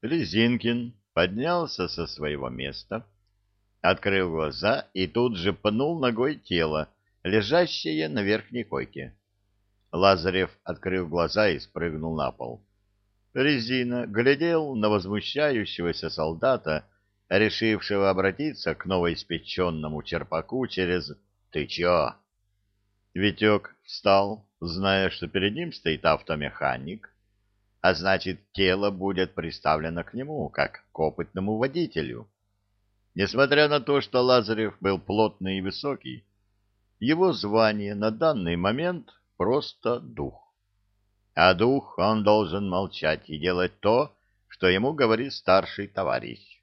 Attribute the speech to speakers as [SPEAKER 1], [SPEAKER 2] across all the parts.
[SPEAKER 1] Резинкин поднялся со своего места, открыл глаза и тут же пнул ногой тело, лежащее на верхней койке. Лазарев открыл глаза и спрыгнул на пол. Резина глядел на возмущающегося солдата, решившего обратиться к новоиспеченному черпаку через «Ты чё?». Витек встал, зная, что перед ним стоит автомеханик, а значит, тело будет приставлено к нему, как к опытному водителю. Несмотря на то, что Лазарев был плотный и высокий, его звание на данный момент просто дух. А дух он должен молчать и делать то, что ему говорит старший товарищ.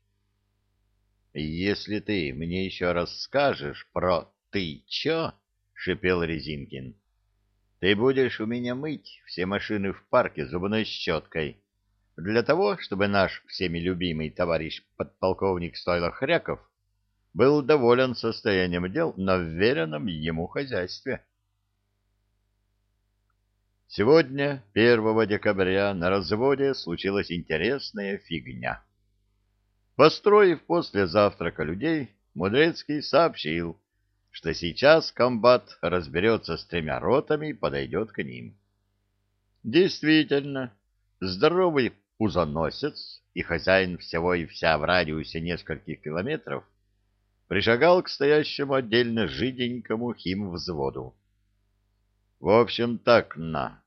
[SPEAKER 1] «Если ты мне еще раз скажешь про «ты чё», — шипел Резинкин, — «ты будешь у меня мыть все машины в парке зубной щеткой, для того, чтобы наш всеми любимый товарищ подполковник Стойло Хряков был доволен состоянием дел на вверенном ему хозяйстве». Сегодня, 1 декабря, на разводе случилась интересная фигня. Построив после завтрака людей, Мудрецкий сообщил, что сейчас комбат разберется с тремя ротами и подойдет к ним. Действительно, здоровый пузоносец и хозяин всего и вся в радиусе нескольких километров пришагал к стоящему отдельно жиденькому химвзводу. В общем, так на.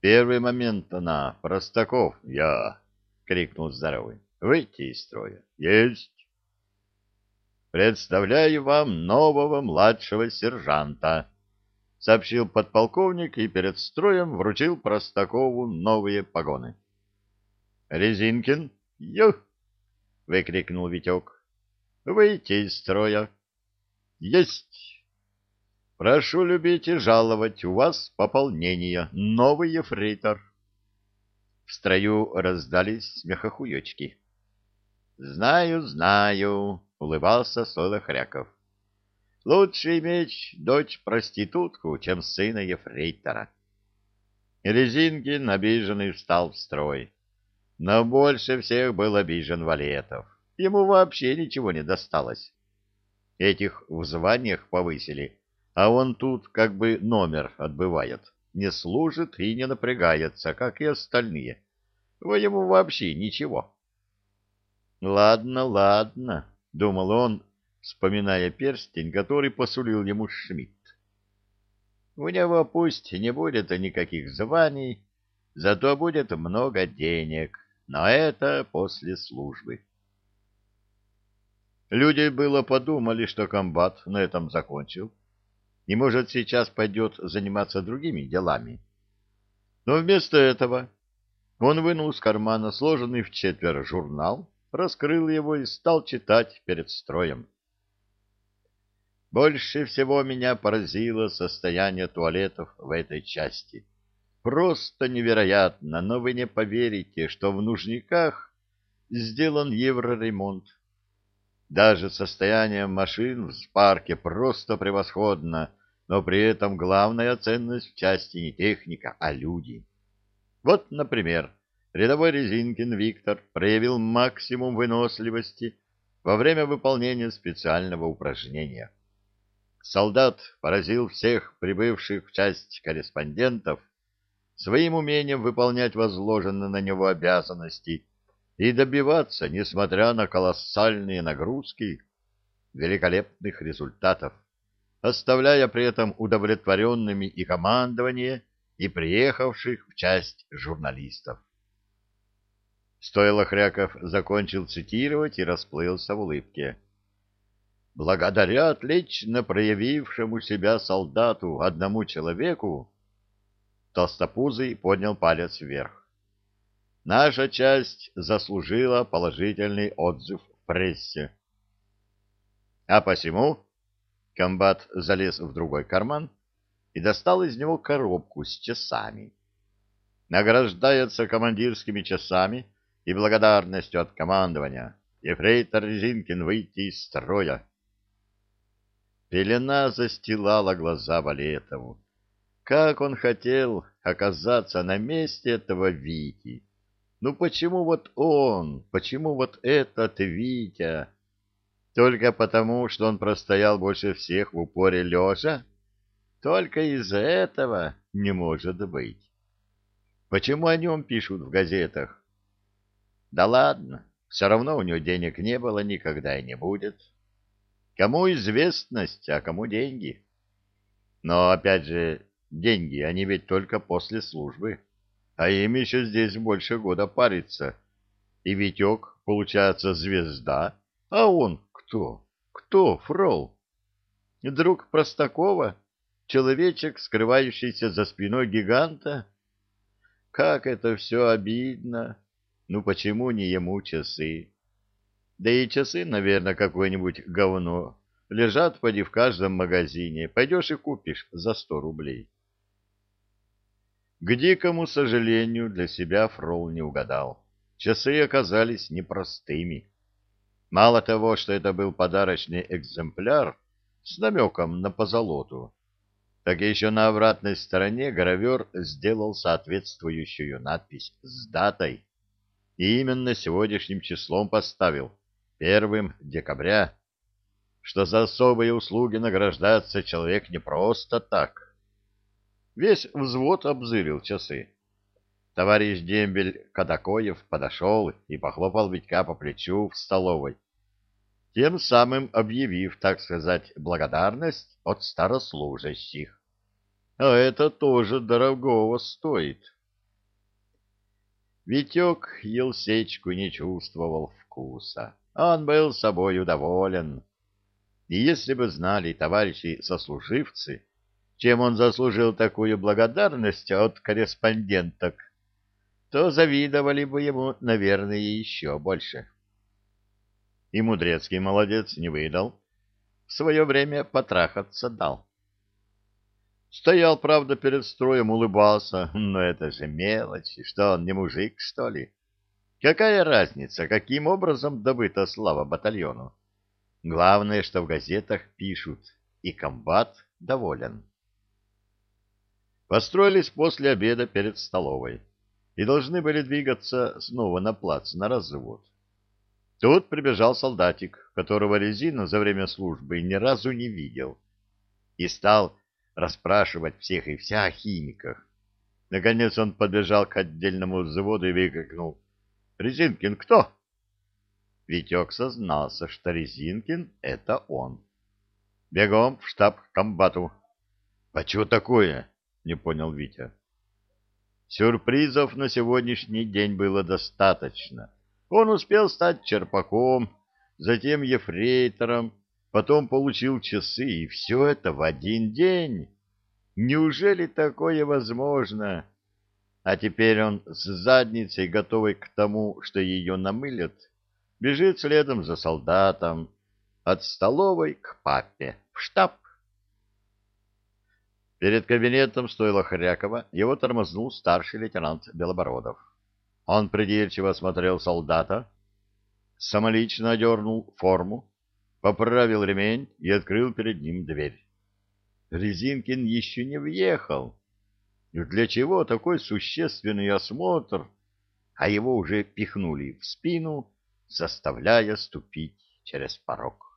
[SPEAKER 1] Первый момент на. Простаков, я, крикнул здоровый. Выйти из строя. Есть. Представляю вам нового младшего сержанта, сообщил подполковник и перед строем вручил Простакову новые погоны. Резинкин, ю! выкрикнул Витек. Выйти из строя. Есть. Прошу любить и жаловать, у вас пополнение, новый ефрейтор. В строю раздались смехохуечки. Знаю, знаю, улыбался Солохряков. Лучше иметь дочь-проститутку, чем сына ефрейтора. Резинкин, обиженный, встал в строй. Но больше всех был обижен Валетов. Ему вообще ничего не досталось. Этих в званиях повысили а он тут как бы номер отбывает, не служит и не напрягается, как и остальные. Ему вообще ничего. «Ладно, ладно», — думал он, вспоминая перстень, который посулил ему Шмидт. «У него пусть не будет никаких званий, зато будет много денег, но это после службы». Люди было подумали, что комбат на этом закончил и, может, сейчас пойдет заниматься другими делами. Но вместо этого он вынул из кармана сложенный в четверо журнал, раскрыл его и стал читать перед строем. Больше всего меня поразило состояние туалетов в этой части. Просто невероятно, но вы не поверите, что в нужниках сделан евроремонт. Даже состояние машин в парке просто превосходно, но при этом главная ценность в части не техника, а люди. Вот, например, рядовой Резинкин Виктор проявил максимум выносливости во время выполнения специального упражнения. Солдат поразил всех прибывших в часть корреспондентов своим умением выполнять возложенные на него обязанности и добиваться, несмотря на колоссальные нагрузки, великолепных результатов оставляя при этом удовлетворенными и командование, и приехавших в часть журналистов. Стоило Хряков закончил цитировать и расплылся в улыбке. Благодаря отлично проявившему себя солдату одному человеку, Толстопузый поднял палец вверх. Наша часть заслужила положительный отзыв в прессе. А посему Комбат залез в другой карман и достал из него коробку с часами. Награждается командирскими часами и благодарностью от командования. Ефрейтор Резинкин выйти из строя. Пелена застилала глаза Валетову. Как он хотел оказаться на месте этого Вити, Ну почему вот он, почему вот этот Витя? Только потому, что он простоял больше всех в упоре лежа? Только из-за этого не может быть. Почему о нем пишут в газетах? Да ладно, все равно у него денег не было, никогда и не будет. Кому известность, а кому деньги? Но, опять же, деньги, они ведь только после службы, а им еще здесь больше года париться. И Витек, получается, звезда, а он кто? Кто, фрол? Друг Простакова? Человечек, скрывающийся за спиной гиганта? Как это все обидно! Ну почему не ему часы? Да и часы, наверное, какое-нибудь говно. Лежат, поди, в каждом магазине. Пойдешь и купишь за сто рублей. К дикому сожалению, для себя Фрол не угадал. Часы оказались непростыми. Мало того, что это был подарочный экземпляр с намеком на позолоту, так еще на обратной стороне гравер сделал соответствующую надпись с датой. И именно сегодняшним числом поставил, первым декабря, что за особые услуги награждается человек не просто так, Весь взвод обзырил часы. Товарищ дембель Кадакоев подошел и похлопал Витька по плечу в столовой, тем самым объявив, так сказать, благодарность от старослужащих. А это тоже дорогого стоит. Витек Елсечку не чувствовал вкуса. Он был собой доволен. И если бы знали товарищи-сослуживцы, чем он заслужил такую благодарность от корреспонденток, то завидовали бы ему, наверное, еще больше. И Мудрецкий молодец не выдал. В свое время потрахаться дал. Стоял, правда, перед строем, улыбался, но это же мелочи, что он не мужик, что ли? Какая разница, каким образом добыта слава батальону? Главное, что в газетах пишут, и комбат доволен построились после обеда перед столовой и должны были двигаться снова на плац, на развод. Тут прибежал солдатик, которого Резина за время службы ни разу не видел, и стал расспрашивать всех и вся о химиках. Наконец он подбежал к отдельному взводу и выкрикнул «Резинкин кто?» Витек сознался, что Резинкин — это он. «Бегом в штаб к комбату». «А чего такое?» — не понял Витя. Сюрпризов на сегодняшний день было достаточно. Он успел стать черпаком, затем ефрейтором, потом получил часы, и все это в один день. Неужели такое возможно? А теперь он с задницей, готовый к тому, что ее намылят, бежит следом за солдатом от столовой к папе в штаб. Перед кабинетом стоило Хрякова, его тормознул старший лейтенант Белобородов. Он придирчиво осмотрел солдата, самолично одернул форму, поправил ремень и открыл перед ним дверь. Резинкин еще не въехал. Для чего такой существенный осмотр, а его уже пихнули в спину, заставляя ступить через порог?